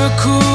never cool.